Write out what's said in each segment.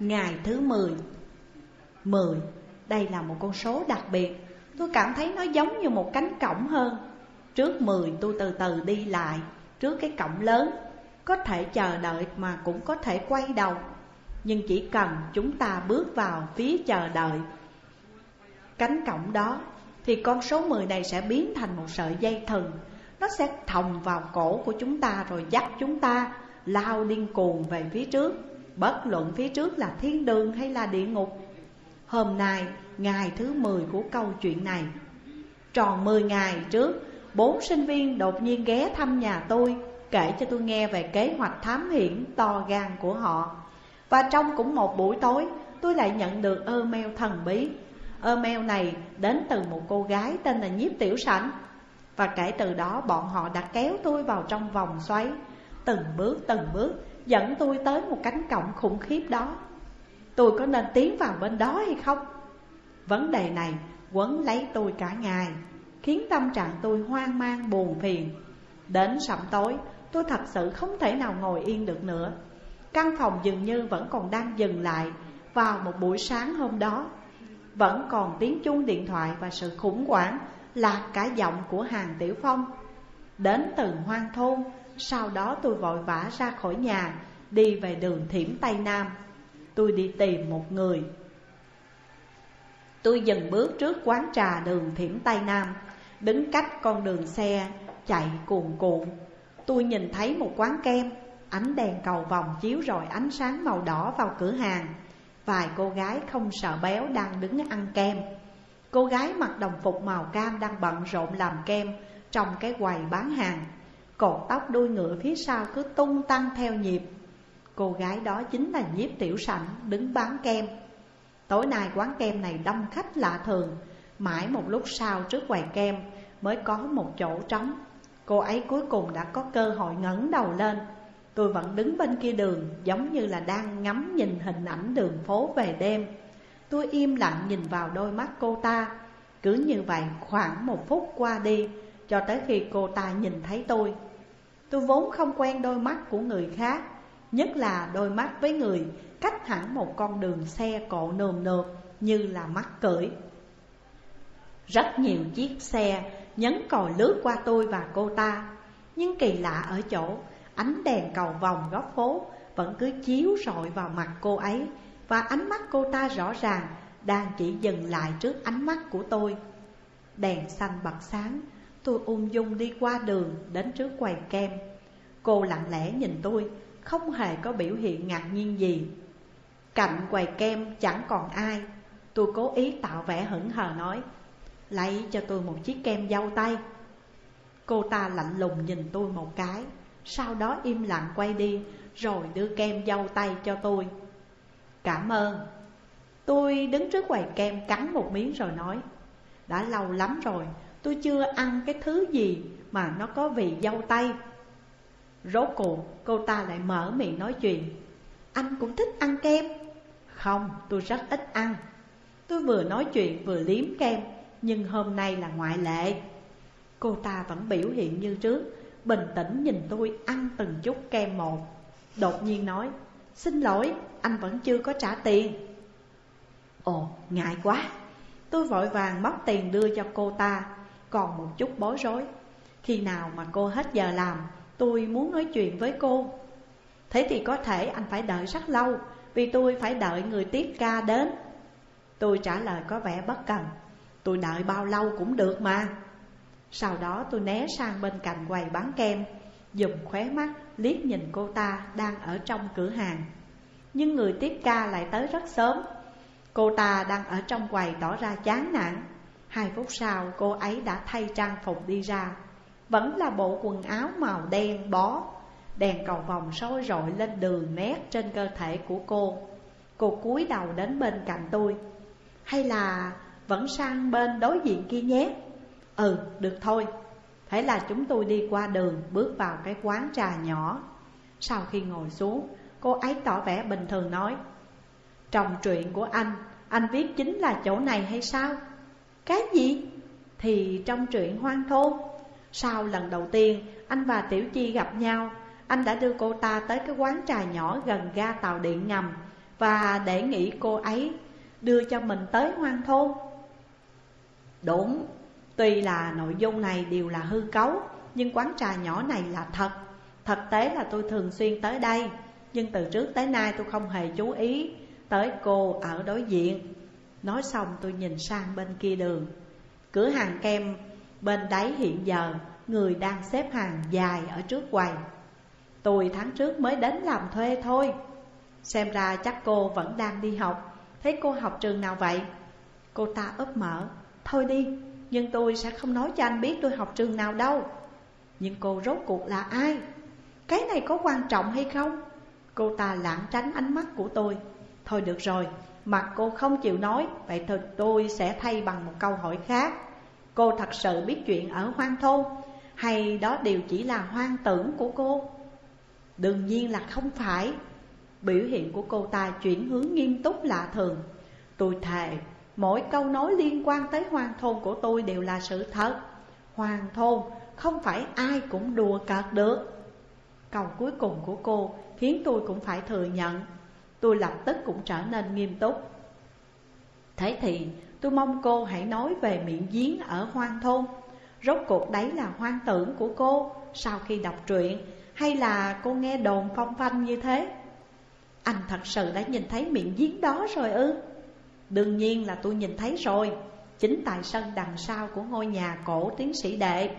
Ngày thứ 10 10 Đây là một con số đặc biệt. Tôi cảm thấy nó giống như một cánh cổng hơn. Trước 10 tôi từ từ đi lại. Trước cái cổng lớn. Có thể chờ đợi mà cũng có thể quay đầu. Nhưng chỉ cần chúng ta bước vào phía chờ đợi Cánh cổng đó, Thì con số 10 này sẽ biến thành một sợi dây thừng. Nó sẽ thòng vào cổ của chúng ta Rồi dắt chúng ta lao điên cuồng về phía trước. Bất luận phía trước là thiên đường hay là địa ngục Hôm nay, ngày thứ 10 của câu chuyện này. Tròn 10 ngày trước, bốn sinh viên đột nhiên ghé thăm nhà tôi Kể cho tôi nghe về kế hoạch thám hiểm to gan của họ. Và trong cũng một buổi tối, tôi lại nhận được email thần bí. Email này đến từ một cô gái tên là Nhiếp Tiểu Sảnh. Và kể từ đó bọn họ đã kéo tôi vào trong vòng xoáy Từng bước từng bước dẫn tôi tới một cánh cổng khủng khiếp đó. Tôi có nên tiến vào bên đó hay không? Vấn đề này quấn lấy tôi cả ngày, Khiến tâm trạng tôi hoang mang buồn phiền. Đến sẩm tối, tôi thật sự không thể nào ngồi yên được nữa. Căn phòng dường như vẫn còn đang dừng lại Vào một buổi sáng hôm đó. Vẫn còn tiếng chuông điện thoại và sự khủng hoảng Lạc cả giọng của hàng tiểu phong. Đến từ hoang thôn sau đó tôi vội vã ra khỏi nhà, Đi về đường Thiểm Tây Nam. Tôi đi tìm một người. Tôi dừng bước trước quán trà đường Thiểm Tây Nam, Đứng cách con đường xe, chạy cuồn cuộn. Tôi nhìn thấy một quán kem, Ánh đèn cầu vòng chiếu rồi ánh sáng màu đỏ vào cửa hàng. Vài cô gái không sợ béo đang đứng ăn kem. Cô gái mặc đồng phục màu cam đang bận rộn làm kem Trong cái quầy bán hàng còn tóc đuôi ngựa phía sau cứ tung tăng theo nhịp. Cô gái đó chính là nhiếp tiểu sảnh, đứng bán kem. Tối nay quán kem này đông khách lạ thường. Mãi một lúc sau trước quầy kem mới có một chỗ trống. Cô ấy cuối cùng đã có cơ hội ngẩng đầu lên. Tôi vẫn đứng bên kia đường, giống như là đang ngắm nhìn hình ảnh đường phố về đêm. Tôi im lặng nhìn vào đôi mắt cô ta. Cứ như vậy khoảng một phút qua đi, Cho tới khi cô ta nhìn thấy tôi Tôi vốn không quen đôi mắt của người khác Nhất là đôi mắt với người cách hẳn một con đường xe cộ nườm nượp như là mắt cưỡi. Rất nhiều chiếc xe nhấn còi lướt qua tôi và cô ta Nhưng kỳ lạ ở chỗ ánh đèn cầu vòng góc phố vẫn cứ chiếu rọi vào mặt cô ấy Và ánh mắt cô ta rõ ràng đang chỉ dừng lại trước ánh mắt của tôi. Đèn xanh bật sáng, tôi ung dung đi qua đường đến trước quầy kem. Cô lặng lẽ nhìn tôi, không hề có biểu hiện ngạc nhiên gì. Cạnh quầy kem chẳng còn ai. Tôi cố ý tạo vẻ hững hờ nói, Lấy cho tôi một chiếc kem dâu tay. Cô ta lạnh lùng nhìn tôi một cái, Sau đó im lặng quay đi, Rồi đưa kem dâu tay cho tôi. Cảm ơn. Tôi đứng trước quầy kem cắn một miếng rồi nói, Đã lâu lắm rồi Tôi chưa ăn cái thứ gì mà nó có vị dâu tây. Rốt cuộc cô ta lại mở miệng nói chuyện. Anh cũng thích ăn kem. Không, tôi rất ít ăn. Tôi vừa nói chuyện vừa liếm kem Nhưng hôm nay là ngoại lệ. Cô ta vẫn biểu hiện như trước Bình tĩnh nhìn tôi ăn từng chút kem một. Đột nhiên nói Xin lỗi, anh vẫn chưa có trả tiền. Ồ, ngại quá. Tôi vội vàng móc tiền đưa cho cô ta. Còn một chút bối rối. Khi nào mà cô hết giờ làm, Tôi muốn nói chuyện với cô. Thế thì có thể anh phải đợi rất lâu, Vì tôi phải đợi người tiếp ca đến. Tôi trả lời có vẻ bất cần. Tôi đợi bao lâu cũng được mà. Sau đó tôi né sang bên cạnh quầy bán kem, Dùng khóe mắt liếc nhìn cô ta đang ở trong cửa hàng. Nhưng người tiếp ca lại tới rất sớm. Cô ta đang ở trong quầy tỏ ra chán nản. Hai phút sau cô ấy đã thay trang phục đi ra. Vẫn là bộ quần áo màu đen bó. Đèn cầu vòng soi rọi lên đường nét trên cơ thể của cô. Cô cúi đầu đến bên cạnh tôi. Hay là vẫn sang bên đối diện kia nhé? Ừ, được thôi. Thế là chúng tôi đi qua đường bước vào cái quán trà nhỏ. Sau khi ngồi xuống, cô ấy tỏ vẻ bình thường nói Trong truyện của anh, anh viết chính là chỗ này hay sao? Cái gì? Thì trong truyện hoang thôn sau lần đầu tiên anh và Tiểu Chi gặp nhau Anh đã đưa cô ta tới cái quán trà nhỏ gần ga tàu điện ngầm Và để nghĩ cô ấy đưa cho mình tới hoang thôn. Đúng, tuy là nội dung này đều là hư cấu Nhưng quán trà nhỏ này là thật. Thực tế là tôi thường xuyên tới đây Nhưng từ trước tới nay tôi không hề chú ý Tới cô ở đối diện. Nói xong tôi nhìn sang bên kia đường. Cửa hàng kem bên đáy hiện giờ Người đang xếp hàng dài ở trước quầy. Tôi tháng trước mới đến làm thuê thôi. Xem ra chắc cô vẫn đang đi học. Thấy cô học trường nào vậy? Cô ta ấp mở. Thôi đi, nhưng tôi sẽ không nói cho anh biết tôi học trường nào đâu. Nhưng cô rốt cuộc là ai? Cái này có quan trọng hay không? Cô ta lãng tránh ánh mắt của tôi. Thôi được rồi, mặt cô không chịu nói, Vậy thì tôi sẽ thay bằng một câu hỏi khác. Cô thật sự biết chuyện ở hoang thôn, Hay đó đều chỉ là hoang tưởng của cô? Đương nhiên là không phải. Biểu hiện của cô ta chuyển hướng nghiêm túc lạ thường. Tôi thề, Mỗi câu nói liên quan tới hoang thôn của tôi đều là sự thật. Hoang thôn không phải ai cũng đùa cợt được. Câu cuối cùng của cô khiến tôi cũng phải thừa nhận. Tôi lập tức cũng trở nên nghiêm túc. Thế thì, tôi mong cô hãy nói về miệng giếng ở hoang thôn. Rốt cuộc đấy là hoang tưởng của cô sau khi đọc truyện, Hay là cô nghe đồn phong phanh như thế? Anh thật sự đã nhìn thấy miệng giếng đó rồi ư? Đương nhiên là tôi nhìn thấy rồi. Chính tại sân đằng sau của ngôi nhà cổ tiến sĩ đệ.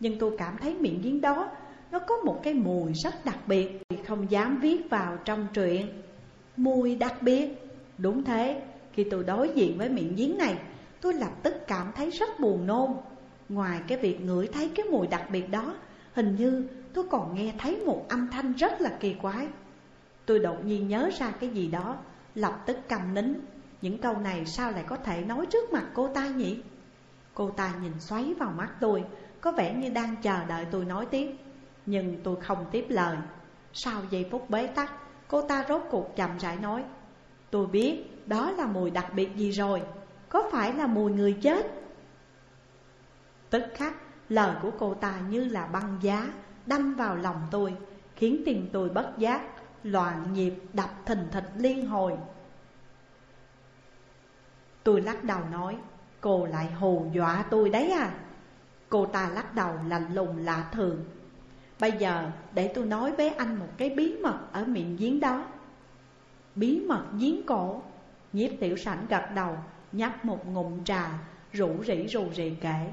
Nhưng tôi cảm thấy miệng giếng đó, Nó có một cái mùi rất đặc biệt, Không dám viết vào trong truyện. Mùi đặc biệt. Đúng thế, Khi tôi đối diện với miệng giếng này, Tôi lập tức cảm thấy rất buồn nôn. Ngoài cái việc ngửi thấy cái mùi đặc biệt đó, Hình như tôi còn nghe thấy một âm thanh rất là kỳ quái. Tôi đột nhiên nhớ ra cái gì đó, Lập tức cầm nín. Những câu này sao lại có thể nói trước mặt cô ta nhỉ? Cô ta nhìn xoáy vào mắt tôi, Có vẻ như đang chờ đợi tôi nói tiếp. Nhưng tôi không tiếp lời. Sau giây phút bế tắc Cô ta rốt cuộc chậm rãi nói, Tôi biết, đó là mùi đặc biệt gì rồi. Có phải là mùi người chết? Tức khắc, lời của cô ta như là băng giá Đâm vào lòng tôi, Khiến tim tôi bất giác, Loạn nhịp đập thình thịch liên hồi. Tôi lắc đầu nói, Cô lại hù dọa tôi đấy à. Cô ta lắc đầu lạnh lùng lạ thường Bây giờ để tôi nói với anh một cái bí mật ở miệng giếng đó Bí mật giếng cổ Nhiếp tiểu sảnh gật đầu, Nhấp một ngụm trà, Rủ rỉ rù rì kể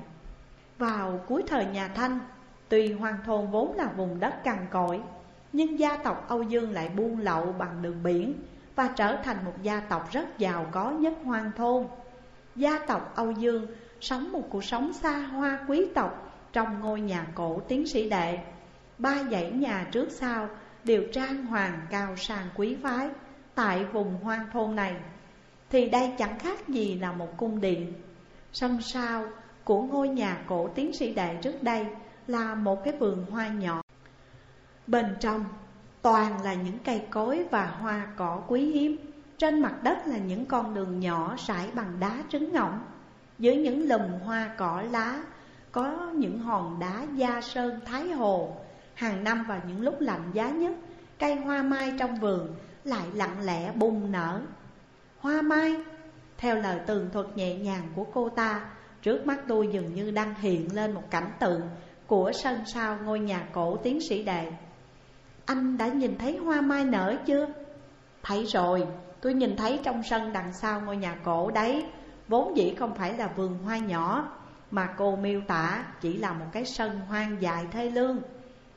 Vào cuối thời nhà Thanh, Tuy hoang thôn vốn là vùng đất cằn cỗi, Nhưng gia tộc Âu Dương lại buôn lậu bằng đường biển và trở thành một gia tộc rất giàu có nhất hoang thôn. Gia tộc Âu Dương sống một cuộc sống xa hoa quý tộc trong ngôi nhà cổ tiến sĩ đệ. Ba dãy nhà trước sau đều trang hoàng cao sang quý phái tại vùng hoang thôn này. Thì đây chẳng khác gì là một cung điện. Sân sau của ngôi nhà cổ tiến sĩ đệ trước đây là một cái vườn hoa nhỏ. Bên trong Toàn là những cây cối và hoa cỏ quý hiếm Trên mặt đất là những con đường nhỏ sải bằng đá trứng ngỗng Dưới những lùm hoa cỏ lá Có những hòn đá da sơn thái hồ Hàng năm vào những lúc lạnh giá nhất Cây hoa mai trong vườn lại lặng lẽ bung nở. Hoa mai Theo lời tường thuật nhẹ nhàng của cô ta Trước mắt tôi dường như đang hiện lên một cảnh tượng Của sân sau ngôi nhà cổ tiến sĩ đệ. Anh đã nhìn thấy hoa mai nở chưa? Thấy rồi, tôi nhìn thấy trong sân đằng sau ngôi nhà cổ đấy. Vốn dĩ không phải là vườn hoa nhỏ Mà cô miêu tả chỉ là một cái sân hoang dài thê lương.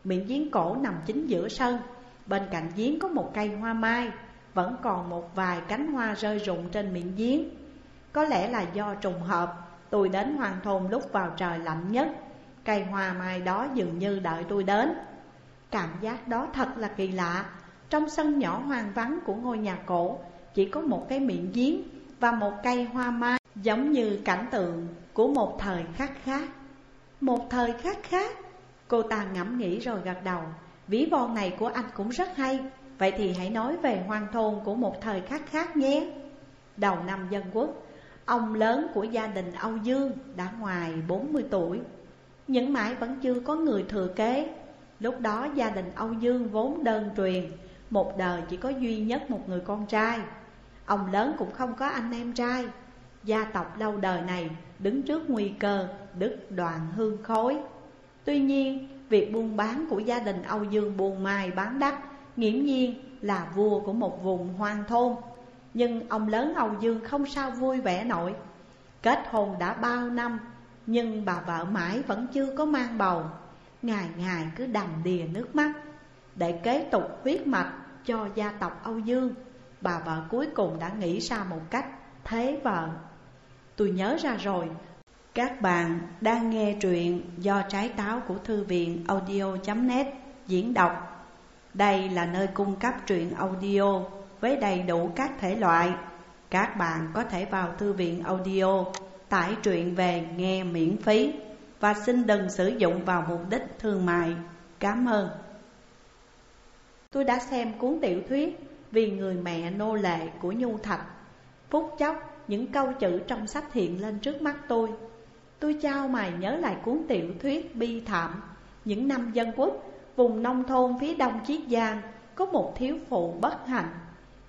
Miệng giếng cổ nằm chính giữa sân. Bên cạnh giếng có một cây hoa mai, Vẫn còn một vài cánh hoa rơi rụng trên miệng giếng. Có lẽ là do trùng hợp, Tôi đến hoàng thôn lúc vào trời lạnh nhất. Cây hoa mai đó dường như đợi tôi đến. Cảm giác đó thật là kỳ lạ. Trong sân nhỏ hoang vắng của ngôi nhà cổ, Chỉ có một cái miệng giếng và một cây hoa mai, Giống như cảnh tượng của một thời khắc khác. Một thời khắc khác Cô ta ngẫm nghĩ rồi gật đầu. Ví von này của anh cũng rất hay. Vậy thì hãy nói về hoang thôn của một thời khắc khác nhé. Đầu năm dân quốc, Ông lớn của gia đình Âu Dương đã ngoài 40 tuổi. Những mãi vẫn chưa có người thừa kế. Lúc đó gia đình Âu Dương vốn đơn truyền, Một đời chỉ có duy nhất một người con trai. Ông lớn cũng không có anh em trai. Gia tộc lâu đời này đứng trước nguy cơ, đứt đoạn hương khối Tuy nhiên, việc buôn bán của gia đình Âu Dương buôn mai bán đắt Nghiễm nhiên là vua của một vùng hoang thôn. Nhưng ông lớn Âu Dương không sao vui vẻ nổi. Kết hôn đã bao năm Nhưng bà vợ mãi vẫn chưa có mang bầu. Ngày ngày cứ đầm đìa nước mắt. Để kế tục huyết mạch cho gia tộc Âu Dương Bà vợ cuối cùng đã nghĩ ra một cách thế vợ Tôi nhớ ra rồi các bạn đang nghe truyện do trái táo của thư viện audio.net diễn đọc. Đây là nơi cung cấp truyện audio với đầy đủ các thể loại. Các bạn có thể vào thư viện audio, tải truyện về nghe miễn phí Và xin đừng sử dụng vào mục đích thương mại. Cảm ơn. Tôi đã xem cuốn tiểu thuyết Vì người mẹ nô lệ của Nhu Thạch. Phút chốc, những câu chữ trong sách hiện lên trước mắt tôi. Tôi trao mày nhớ lại cuốn tiểu thuyết bi thảm. Những năm dân quốc, vùng nông thôn phía đông Chiết Giang Có một thiếu phụ bất hạnh.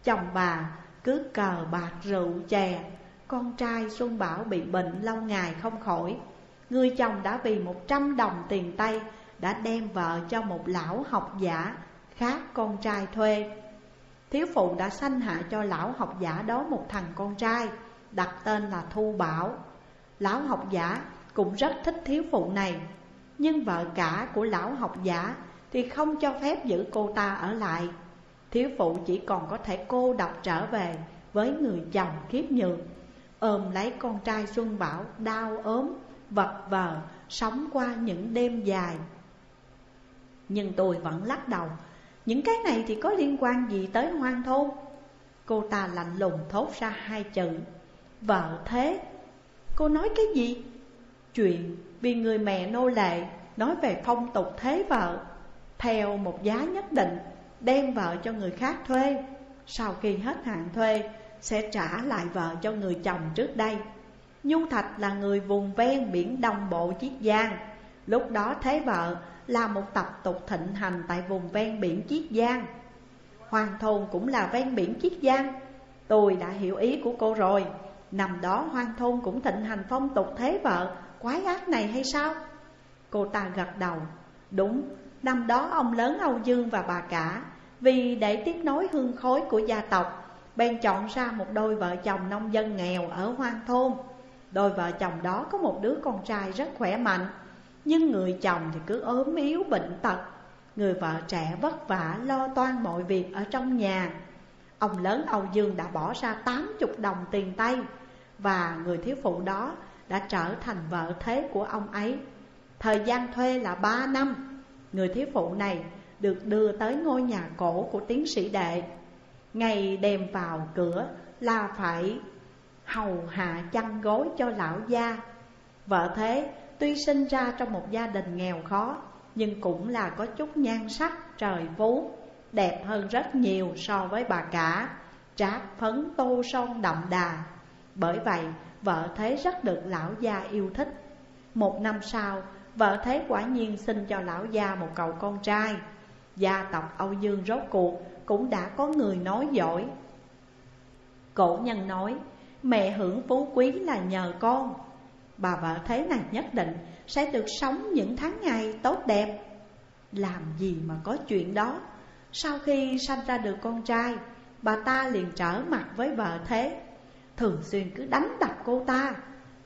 Chồng bà cứ cờ bạc rượu chè. Con trai Xuân Bảo bị bệnh lâu ngày không khỏi. Người chồng đã vì một trăm đồng tiền tây Đã đem vợ cho một lão học giả khác con trai thuê. Thiếu phụ đã sanh hạ cho lão học giả đó một thằng con trai đặt tên là Thu Bảo. Lão học giả cũng rất thích thiếu phụ này. Nhưng vợ cả của lão học giả thì không cho phép giữ cô ta ở lại. Thiếu phụ chỉ còn có thể cô độc trở về với người chồng kiếp nhược Ôm lấy con trai Xuân Bảo đau ốm, vật vờ, sống qua những đêm dài. Nhưng tôi vẫn lắc đầu Những cái này thì có liên quan gì tới hoang thôn? Cô ta lạnh lùng thốt ra hai chữ Vợ thế. Cô nói cái gì? Chuyện vì người mẹ nô lệ Nói về phong tục thế vợ, Theo một giá nhất định, Đem vợ cho người khác thuê. Sau khi hết hạn thuê, Sẽ trả lại vợ cho người chồng trước đây. Nhu Thạch là người vùng ven biển Đông Bộ Chiết Giang. Lúc đó thế vợ là một tập tục thịnh hành tại vùng ven biển Chiết Giang. Hoàng thôn cũng là ven biển Chiết Giang. Tôi đã hiểu ý của cô rồi. Năm đó hoang thôn cũng thịnh hành phong tục thế vợ Quái ác này hay sao? Cô ta gật đầu. Đúng, năm đó ông lớn Âu Dương và bà cả Vì để tiếp nối hương khối của gia tộc Bèn chọn ra một đôi vợ chồng nông dân nghèo ở hoang thôn. Đôi vợ chồng đó có một đứa con trai rất khỏe mạnh Nhưng người chồng thì cứ ốm yếu bệnh tật. Người vợ trẻ vất vả lo toan mọi việc ở trong nhà. Ông lớn Âu Dương đã bỏ ra 80 đồng tiền tây và người thiếu phụ đó đã trở thành vợ thế của ông ấy. Thời gian thuê là ba năm. Người thiếu phụ này được đưa tới ngôi nhà cổ của tiến sĩ đệ. Ngày đem vào cửa là phải hầu hạ chăn gối cho lão gia. Vợ thế tuy sinh ra trong một gia đình nghèo khó, Nhưng cũng là có chút nhan sắc, trời phú Đẹp hơn rất nhiều so với bà cả. Trát phấn tô son đậm đà bởi vậy, vợ Thế rất được lão gia yêu thích. Một năm sau, vợ Thế quả nhiên sinh cho lão gia một cậu con trai. Gia tộc Âu Dương rốt cuộc cũng đã có người nói giỏi Cổ nhân nói, mẹ hưởng phú quý là nhờ con. Bà vợ thế này nhất định sẽ được sống những tháng ngày tốt đẹp. Làm gì mà có chuyện đó? Sau khi sanh ra được con trai, Bà ta liền trở mặt với vợ thế. Thường xuyên cứ đánh đập cô ta.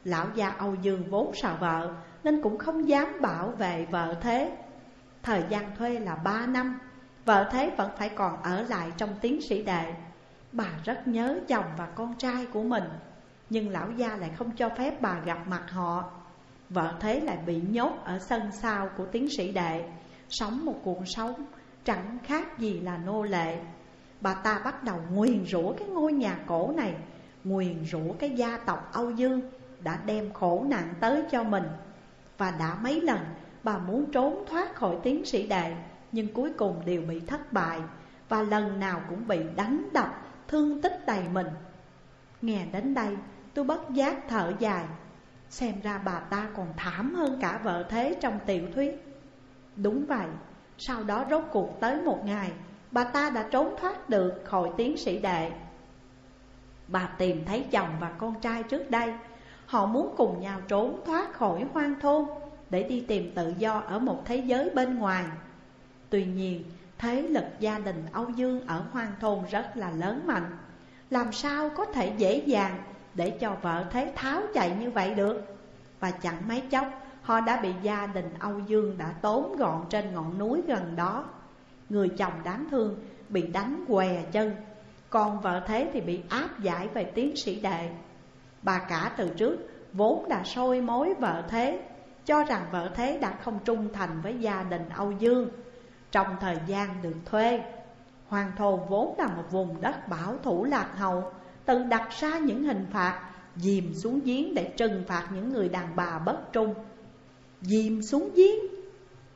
Lão gia Âu Dương vốn sợ vợ, Nên cũng không dám bảo vệ vợ thế. Thời gian thuê là ba năm, Vợ thế vẫn phải còn ở lại trong tiến sĩ đệ. Bà rất nhớ chồng và con trai của mình, Nhưng lão gia lại không cho phép bà gặp mặt họ. Vợ thế lại bị nhốt ở sân sau của tiến sĩ đệ, Sống một cuộc sống chẳng khác gì là nô lệ. Bà ta bắt đầu nguyền rủa cái ngôi nhà cổ này nguyền rủa cái gia tộc Âu Dương đã đem khổ nạn tới cho mình. Và đã mấy lần bà muốn trốn thoát khỏi tiến sĩ đệ Nhưng cuối cùng đều bị thất bại Và lần nào cũng bị đánh đập, thương tích đầy mình. Nghe đến đây tôi bất giác thở dài. Xem ra bà ta còn thảm hơn cả vợ thế trong tiểu thuyết. Đúng vậy, sau đó rốt cuộc tới một ngày Bà ta đã trốn thoát được khỏi tiến sĩ đệ. Bà tìm thấy chồng và con trai trước đây. Họ muốn cùng nhau trốn thoát khỏi hoang thôn Để đi tìm tự do ở một thế giới bên ngoài. Tuy nhiên, thế lực gia đình Âu Dương ở hoang thôn rất là lớn mạnh. Làm sao có thể dễ dàng để cho vợ thế tháo chạy như vậy được? Và chẳng mấy chốc, họ đã bị gia đình Âu Dương đã tốn gọn trên ngọn núi gần đó. Người chồng đáng thương bị đánh què chân. Còn vợ thế thì bị áp giải về tiến sĩ đệ. Bà cả từ trước vốn đã sôi mối vợ thế, Cho rằng vợ thế đã không trung thành với gia đình Âu Dương. Trong thời gian được thuê, Hoàng thổ vốn là một vùng đất bảo thủ lạc hậu, Tự đặt ra những hình phạt, Dìm xuống giếng để trừng phạt những người đàn bà bất trung. Dìm xuống giếng,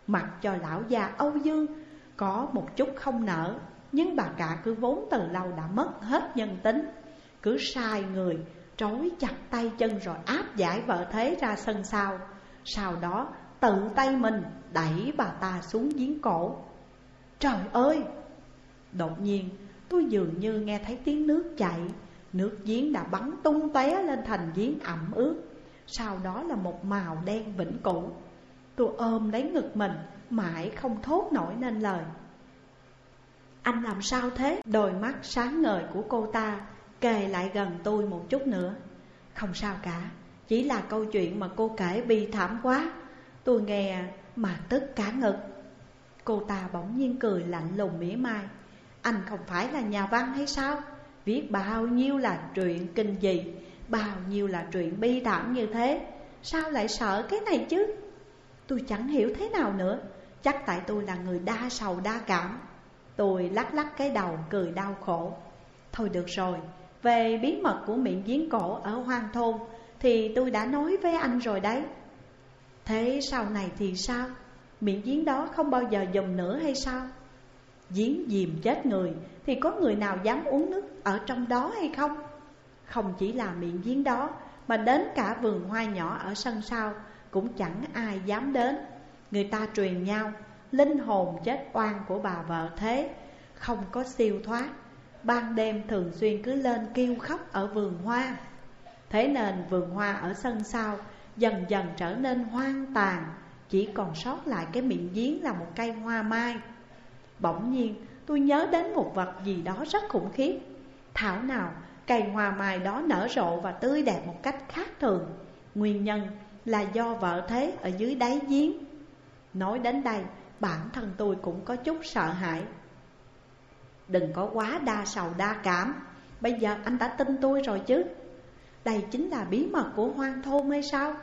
Mặc cho lão già Âu Dương có một chút không nở nhưng bà cả cứ vốn từ lâu đã mất hết nhân tính, Cứ sai người, trói chặt tay chân rồi áp giải vợ thế ra sân sau. Sau đó, tự tay mình đẩy bà ta xuống giếng cổ. Trời ơi! Đột nhiên, tôi dường như nghe thấy tiếng nước chảy. Nước giếng đã bắn tung tóe lên thành giếng ẩm ướt. Sau đó là một màu đen vĩnh cửu. Tôi ôm lấy ngực mình, Mãi không thốt nổi nên lời. Anh làm sao thế? Đôi mắt sáng ngời của cô ta Kề lại gần tôi một chút nữa. Không sao cả, Chỉ là câu chuyện mà cô kể bi thảm quá. Tôi nghe mà tức cả ngực. Cô ta bỗng nhiên cười lạnh lùng mỉa mai. Anh không phải là nhà văn hay sao? Viết bao nhiêu là chuyện kinh dị, Bao nhiêu là chuyện bi thảm như thế. Sao lại sợ cái này chứ? Tôi chẳng hiểu thế nào nữa. Chắc tại tôi là người đa sầu đa cảm. Tôi lắc lắc cái đầu, cười đau khổ Thôi được rồi, Về bí mật của miệng giếng cổ ở hoang thôn Thì tôi đã nói với anh rồi đấy Thế sau này thì sao? Miệng giếng đó không bao giờ dùng nữa hay sao? Giếng dìm chết người Thì có người nào dám uống nước ở trong đó hay không? Không chỉ là miệng giếng đó, Mà đến cả vườn hoa nhỏ ở sân sau Cũng chẳng ai dám đến Người ta truyền nhau, Linh hồn chết oan của bà vợ thế không có siêu thoát. Ban đêm thường xuyên cứ lên kêu khóc ở vườn hoa. Thế nên vườn hoa ở sân sau Dần dần trở nên hoang tàn, Chỉ còn sót lại cái miệng giếng là một cây hoa mai. Bỗng nhiên, tôi nhớ đến một vật gì đó rất khủng khiếp. Thảo nào, cây hoa mai đó nở rộ và tươi đẹp một cách khác thường. Nguyên nhân là do vợ thế ở dưới đáy giếng. Nói đến đây, bản thân tôi cũng có chút sợ hãi. Đừng có quá đa sầu đa cảm. Bây giờ anh đã tin tôi rồi chứ. Đây chính là bí mật của hoang thôn hay sao?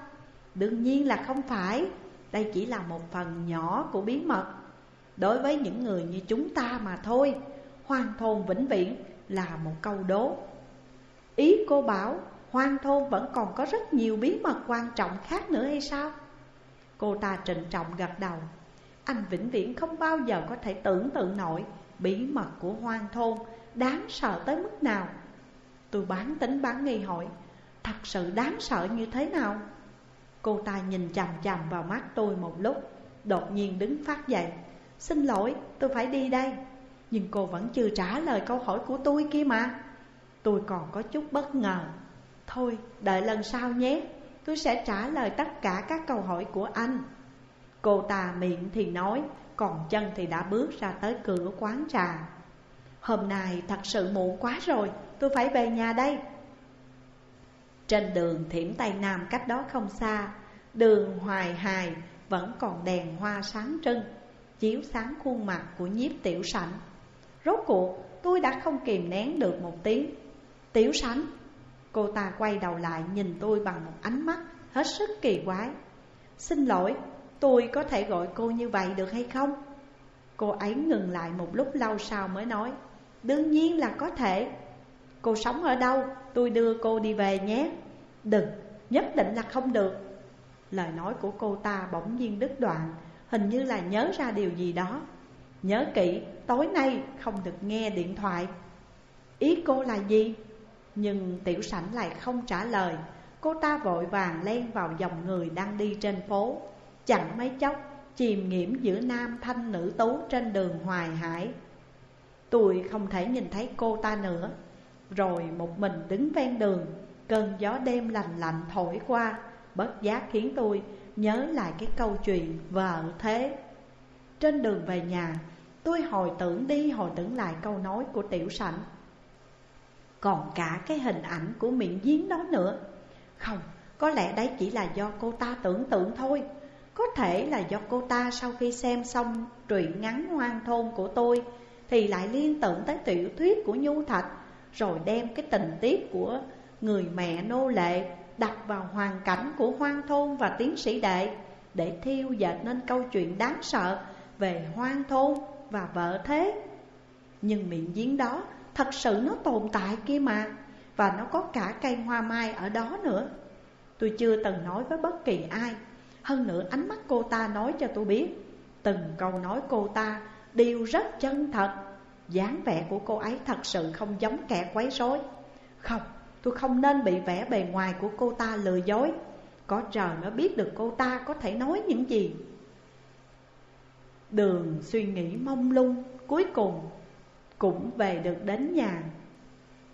Đương nhiên là không phải. Đây chỉ là một phần nhỏ của bí mật. Đối với những người như chúng ta mà thôi, Hoang thôn vĩnh viễn là một câu đố. Ý cô bảo, hoang thôn vẫn còn có rất nhiều bí mật quan trọng khác nữa hay sao? Cô ta trịnh trọng gật đầu. Anh vĩnh viễn không bao giờ có thể tưởng tượng nổi Bí mật của hoang thôn, đáng sợ tới mức nào? Tôi bán tính bán nghi hỏi, Thật sự đáng sợ như thế nào? Cô ta nhìn chằm chằm vào mắt tôi một lúc, Đột nhiên đứng phát dậy. Xin lỗi, tôi phải đi đây. Nhưng cô vẫn chưa trả lời câu hỏi của tôi kia mà. Tôi còn có chút bất ngờ. Thôi, đợi lần sau nhé. Tôi sẽ trả lời tất cả các câu hỏi của anh. Cô ta miệng thì nói còn chân thì đã bước ra tới cửa quán trà. Hôm nay thật sự muộn quá rồi Tôi phải về nhà đây. Trên đường thiểm Tây Nam cách đó không xa Đường hoài hài vẫn còn đèn hoa sáng trưng Chiếu sáng khuôn mặt của nhiếp tiểu sảnh. Rốt cuộc tôi đã không kìm nén được một tiếng. Tiểu sảnh. Cô ta quay đầu lại nhìn tôi bằng một ánh mắt hết sức kỳ quái. Xin lỗi, tôi có thể gọi cô như vậy được hay không? Cô ấy ngừng lại một lúc lâu sau mới nói Đương nhiên là có thể Cô sống ở đâu? Tôi đưa cô đi về nhé Đừng, nhất định là không được Lời nói của cô ta bỗng nhiên đứt đoạn Hình như là nhớ ra điều gì đó Nhớ kỹ, tối nay không được nghe điện thoại Ý cô là gì? Nhưng tiểu sảnh lại không trả lời Cô ta vội vàng len vào dòng người đang đi trên phố Chẳng mấy chốc chìm nghiễm giữa nam thanh nữ tú trên đường Hoài Hải. Tôi không thể nhìn thấy cô ta nữa. Rồi một mình đứng ven đường Cơn gió đêm lành lạnh thổi qua Bất giác khiến tôi nhớ lại cái câu chuyện vợ thế. Trên đường về nhà Tôi hồi tưởng đi hồi tưởng lại câu nói của tiểu sảnh. Còn cả cái hình ảnh của miệng giếng đó nữa. Không, có lẽ đấy chỉ là do cô ta tưởng tượng thôi. Có thể là do cô ta sau khi xem xong truyện ngắn hoang thôn của tôi, Thì lại liên tưởng tới tiểu thuyết của Nhu Thạch, Rồi đem cái tình tiết của người mẹ nô lệ Đặt vào hoàn cảnh của hoang thôn và tiến sĩ đệ, Để thiêu dệt nên câu chuyện đáng sợ về hoang thôn và vợ thế. Nhưng miệng giếng đó thật sự nó tồn tại kia mà, Và nó có cả cây hoa mai ở đó nữa. Tôi chưa từng nói với bất kỳ ai hơn nữa ánh mắt cô ta nói cho tôi biết Từng câu nói cô ta đều rất chân thật. Dáng vẻ của cô ấy thật sự không giống kẻ quấy rối. Không, tôi không nên bị vẻ bề ngoài của cô ta lừa dối. Có trời nó biết được cô ta có thể nói những gì. Đường suy nghĩ mông lung Cuối cùng cũng về được đến nhà.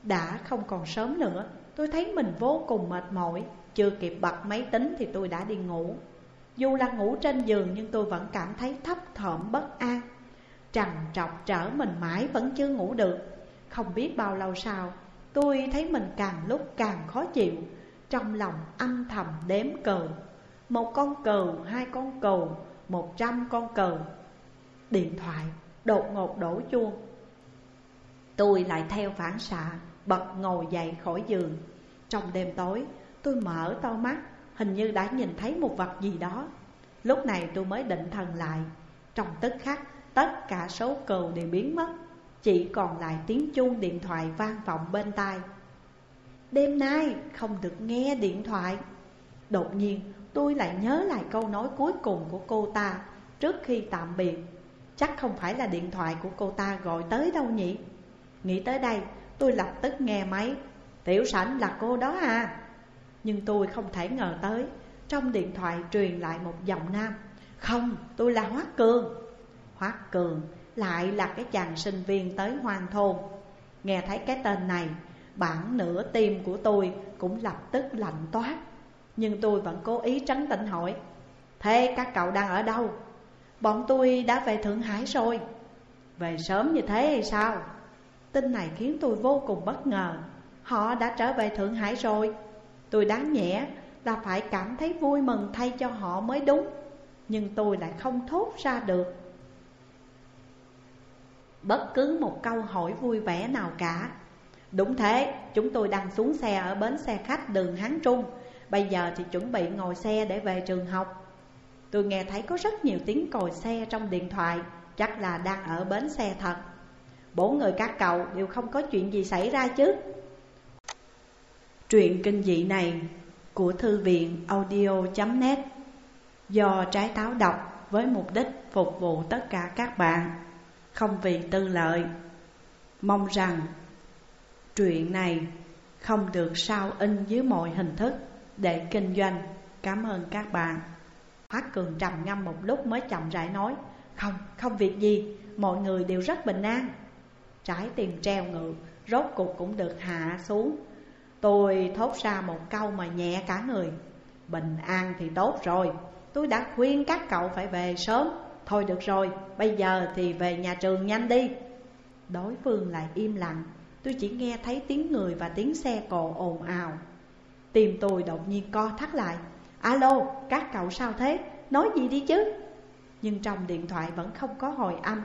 Đã không còn sớm nữa Tôi thấy mình vô cùng mệt mỏi. Chưa kịp bật máy tính thì tôi đã đi ngủ. Dù là ngủ trên giường nhưng tôi vẫn cảm thấy thấp thỏm bất an. Trằn trọc trở mình mãi vẫn chưa ngủ được. Không biết bao lâu sau Tôi thấy mình càng lúc càng khó chịu. Trong lòng âm thầm đếm cờ. Một con cừu, hai con cừu, một trăm con cừu Điện thoại đột ngột đổ chuông. Tôi lại theo phản xạ Bật ngồi dậy khỏi giường. Trong đêm tối tôi mở to mắt Hình như đã nhìn thấy một vật gì đó. Lúc này tôi mới định thần lại. Trong tức khắc, tất cả số cừu đều biến mất. Chỉ còn lại tiếng chuông điện thoại vang vọng bên tai. Đêm nay không được nghe điện thoại. Đột nhiên, tôi lại nhớ lại câu nói cuối cùng của cô ta Trước khi tạm biệt. Chắc không phải là điện thoại của cô ta gọi tới đâu nhỉ? Nghĩ tới đây, tôi lập tức nghe máy. Tiểu sảnh là cô đó à? Nhưng tôi không thể ngờ tới, Trong điện thoại truyền lại một giọng nam, Không, tôi là Hoác Cường. Hoác Cường lại là cái chàng sinh viên tới hoang thôn. Nghe thấy cái tên này, Bản nửa tim của tôi cũng lập tức lạnh toát. Nhưng tôi vẫn cố ý trấn tĩnh hỏi, Thế các cậu đang ở đâu? Bọn tôi đã về Thượng Hải rồi. Về sớm như thế hay sao? Tin này khiến tôi vô cùng bất ngờ. Họ đã trở về Thượng Hải rồi. Tôi đáng nhẽ là phải cảm thấy vui mừng thay cho họ mới đúng Nhưng tôi lại không thốt ra được. Bất cứ một câu hỏi vui vẻ nào cả. Đúng thế, chúng tôi đang xuống xe ở bến xe khách đường Hán Trung. Bây giờ thì chuẩn bị ngồi xe để về trường học. Tôi nghe thấy có rất nhiều tiếng còi xe trong điện thoại Chắc là đang ở bến xe thật. Bốn người các cậu đều không có chuyện gì xảy ra chứ. Truyện kinh dị này của thư viện audio.net Do trái táo đọc với mục đích phục vụ tất cả các bạn. Không vì tư lợi Mong rằng truyện này không được sao in dưới mọi hình thức để kinh doanh. Cảm ơn các bạn. Hoác Cường trầm ngâm một lúc mới chậm rãi nói Không, không việc gì, mọi người đều rất bình an. Trái tiền treo ngự, rốt cuộc cũng được hạ xuống. Tôi thốt ra một câu mà nhẹ cả người. Bình an thì tốt rồi. Tôi đã khuyên các cậu phải về sớm. Thôi được rồi, bây giờ thì về nhà trường nhanh đi. Đối phương lại im lặng. Tôi chỉ nghe thấy tiếng người và tiếng xe cộ ồn ào. Tim tôi đột nhiên co thắt lại. Alo, các cậu sao thế? Nói gì đi chứ? Nhưng trong điện thoại vẫn không có hồi âm.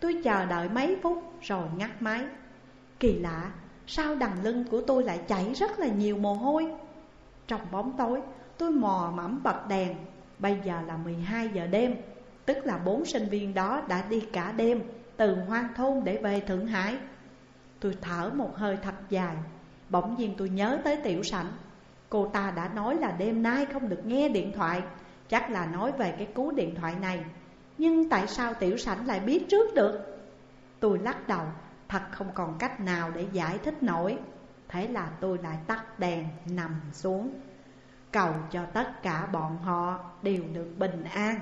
Tôi chờ đợi mấy phút rồi ngắt máy. Kỳ lạ, sao đằng lưng của tôi lại chảy rất là nhiều mồ hôi? Trong bóng tối, tôi mò mẫm bật đèn. Bây giờ là 12 giờ đêm Tức là bốn sinh viên đó đã đi cả đêm Từ hoang thôn để về Thượng Hải. Tôi thở một hơi thật dài. Bỗng nhiên tôi nhớ tới tiểu sảnh. Cô ta đã nói là đêm nay không được nghe điện thoại. Chắc là nói về cái cú điện thoại này. Nhưng tại sao tiểu sảnh lại biết trước được? Tôi lắc đầu Thật không còn cách nào để giải thích nổi. Thế là tôi lại tắt đèn, nằm xuống, Cầu cho tất cả bọn họ đều được bình an.